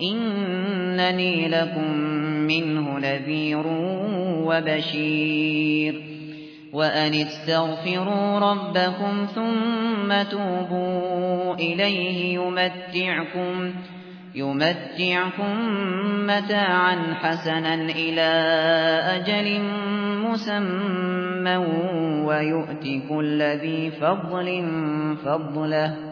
إنني لكم منه نذير وبشير وأن استغفروا ربكم ثم توبوا إليه يمتعكم يمتعكم متاعا حسنا إلى أجل مسمى ويؤتي كل ذي فضل فضله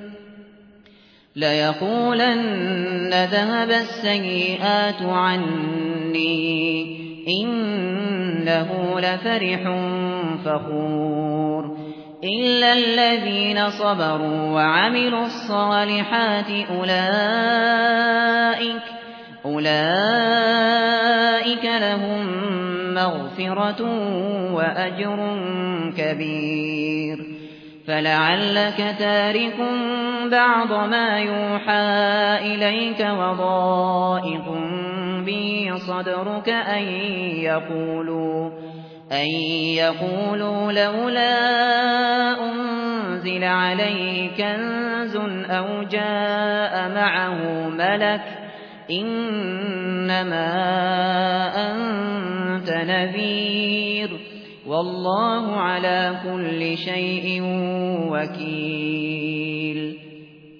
ليقولن ذهب السيئات عني إنه لفرح فخور إلا الذين صبروا وعملوا الصالحات أولئك أولئك لهم مغفرة وأجر كبير فلعلك تارك بعض ما يوحى إليك وضائق به صدرك أن يقولوا لولا أنزل عليه كنز أو جاء معه ملك إنما أنت نذير والله على كل شيء وكيل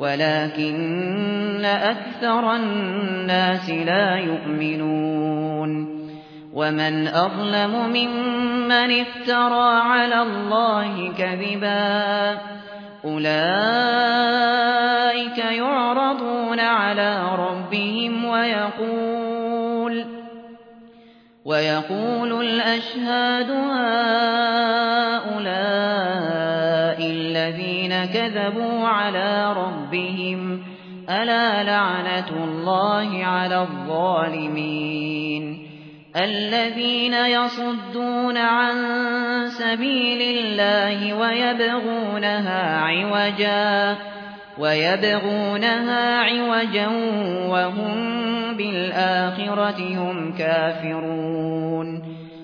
ولكن أكثر الناس لا يؤمنون ومن أظلم ممن افترى على الله كذباً أولئك يعرضون على ربهم ويقول ويقول الأشهاد هؤلاء الذين كذبوا على ربهم ألا لعنة الله على الظالمين الذين يصدون عن سبيل الله ويبغونها عوجا ويبغونها عوجا وهم بالآخرة هم كافرون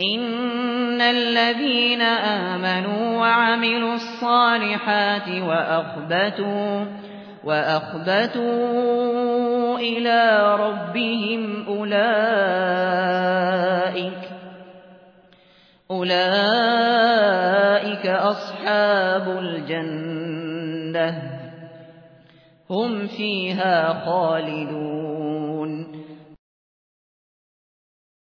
إن الذين آمنوا وعملوا الصالحات وأخبتوا وأخبتوا إلى ربهم أولئك أولئك أصحاب الجنة هم فيها خالدون.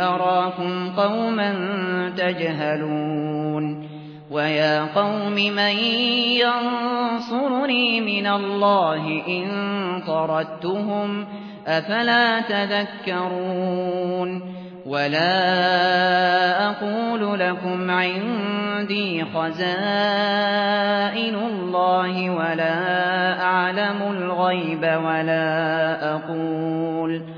أراكم قوما تجهلون ويا قوم من ينصرني من الله إن طردتهم أفلا تذكرون ولا أقول لكم عندي خزائن الله ولا أعلم الغيب ولا أقول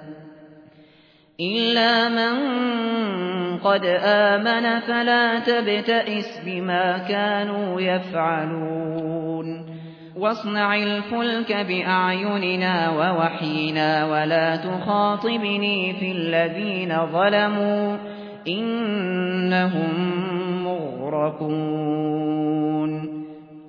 إلا من قد آمن فلا تبتئس بما كانوا يفعلون واصنع الفلك بأعيننا ووحينا ولا تخاطبني في الذين ظلموا إنهم مغرقون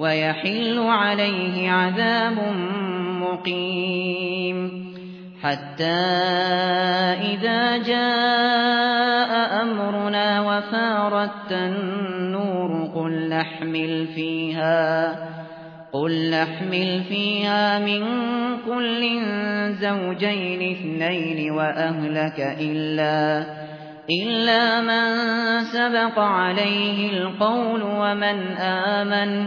ويحل عليه عذاب مقيم. حتى إذا جاء أمرنا وفارت النور قل نحمل فيها قل نحمل فيها من كل زوجين اثنين وأهلك إلا إلا من سبق عليه القول ومن آمن.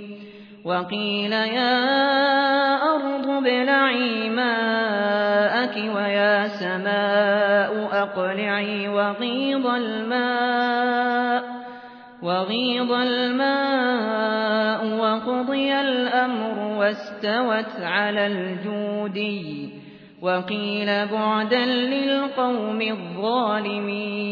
وقيل يا أرض ابلعي ماءك ويا سماء أقلعي وغيض الماء وغيض الماء وقضي الأمر واستوت على الجودي وقيل بعدا للقوم الظالمين.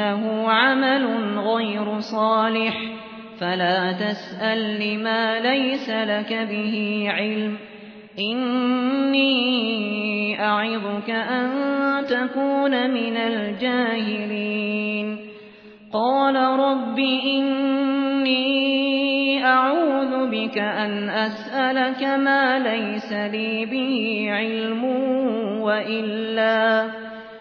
إنه عمل غير صالح. فلا تسأل لما ليس لك به علم. إني أعظك أن تكون من الجاهلين. قال رب إني أعوذ بك أن أسألك ما ليس لي به علم وإلا.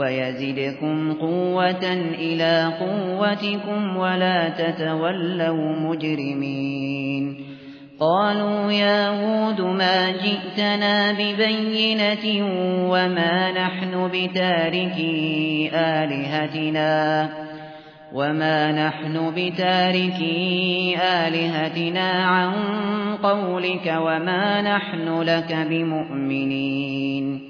ويزدكم قوة إلى قوتكم ولا تتولوا مجرمين. قالوا يا هود ما جئتنا ببينة وما نحن بتاركي آلهتنا وما نحن بتاركي آلهتنا عن قولك وما نحن لك بمؤمنين.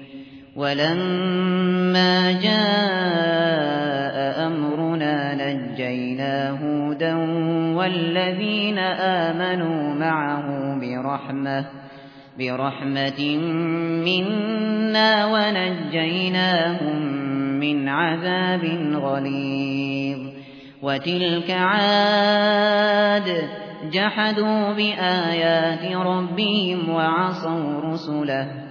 ولما جاء أمرنا نجينا هودا والذين آمنوا معه برحمة برحمة منا ونجيناهم من عذاب غليظ. وتلك عاد جحدوا بآيات ربهم وعصوا رسله.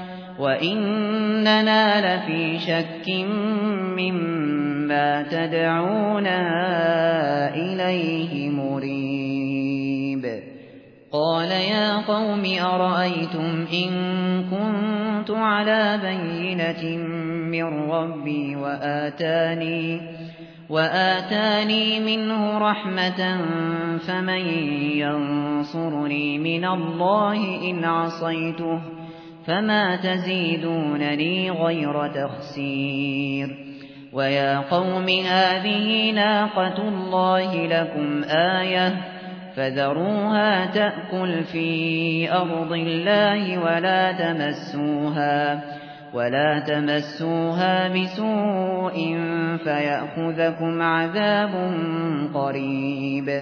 وإننا لفي شك مما تدعونا إليه مريب قال يا قوم أرأيتم إن كنت على بينة من ربي وآتاني وآتاني منه رحمة فمن ينصرني من الله إن عصيته فما تزيدونني غير تخسير ويا قوم هذه ناقة الله لكم آية فذروها تأكل في أرض الله ولا تمسوها ولا تمسوها بسوء فيأخذكم عذاب قريب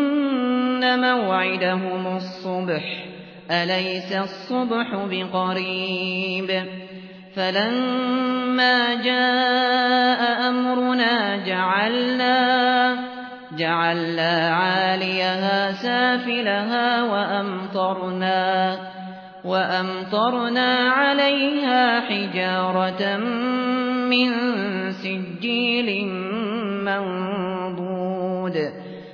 موعدهم الصبح. أليس الصبح بقريب؟ فلما جاء أمرنا جعلنا جعلنا عاليها سافلها وأمطرنا وأمطرنا عليها حجارة من سجيل منضود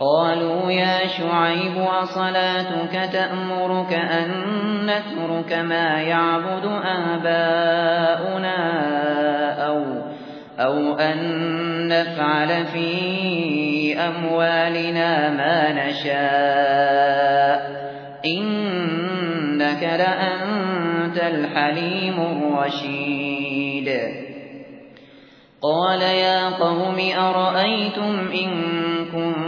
قالوا يا شعيب وصلاتك تأمرك أن نترك ما يعبد آباؤنا أو, أو أن نفعل في أموالنا ما نشاء إنك لأنت الحليم الرشيد. قال يا قوم أرأيتم إن كنت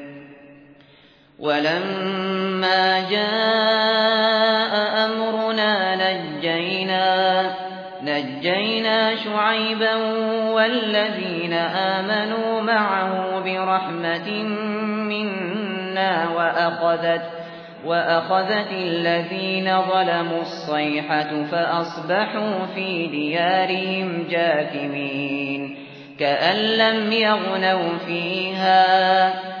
ولما جاء أمرنا نجينا نجينا شعيبا والذين آمنوا معه برحمة منا وأخذت وأخذت الذين ظلموا الصيحة فأصبحوا في ديارهم جاثمين كأن لم يغنوا فيها.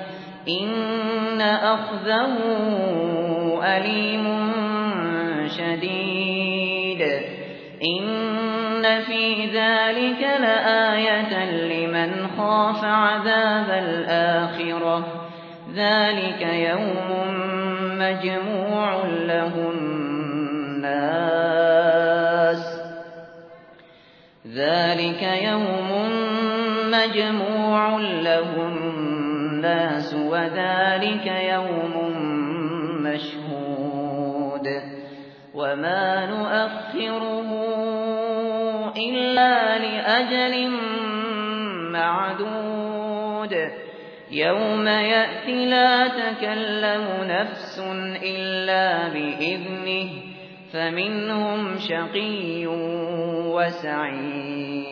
إن أخذه أليم شديد إن في ذلك لآية لمن خاف عذاب الآخرة ذلك يوم مجموع له الناس ذلك يوم مجموع له الناس وذلك يوم مشهود وما نؤخره إلا لأجل معدود يوم يأتي لا تكلم نفس إلا بإذنه فمنهم شقي وسعيد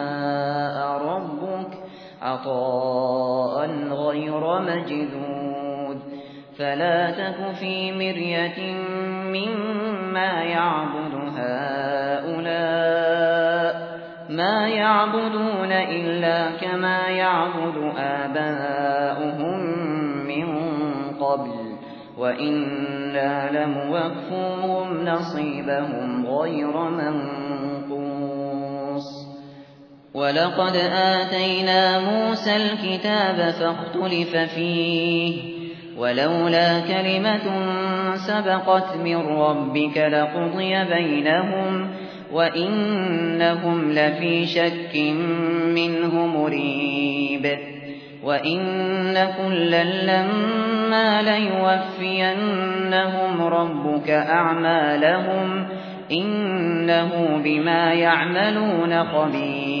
ربك عطاء غير مجدود فلا تك في مرية مما يعبد هؤلاء ما يعبدون إلا كما يعبد آباؤهم من قبل وإنا لموفوهم نصيبهم غير منقوص ولقد آتينا موسى الكتاب فاختلف فيه ولولا كلمة سبقت من ربك لقضي بينهم وإنهم لفي شك منه مريب وَإِنَّ كُلًّا لَّمَّا لَيُوَفِّيَنَّهُمْ رَبُّكَ أَعْمَالَهُمْ إِنَّهُ بِمَا يَعْمَلُونَ خَبِيرٌ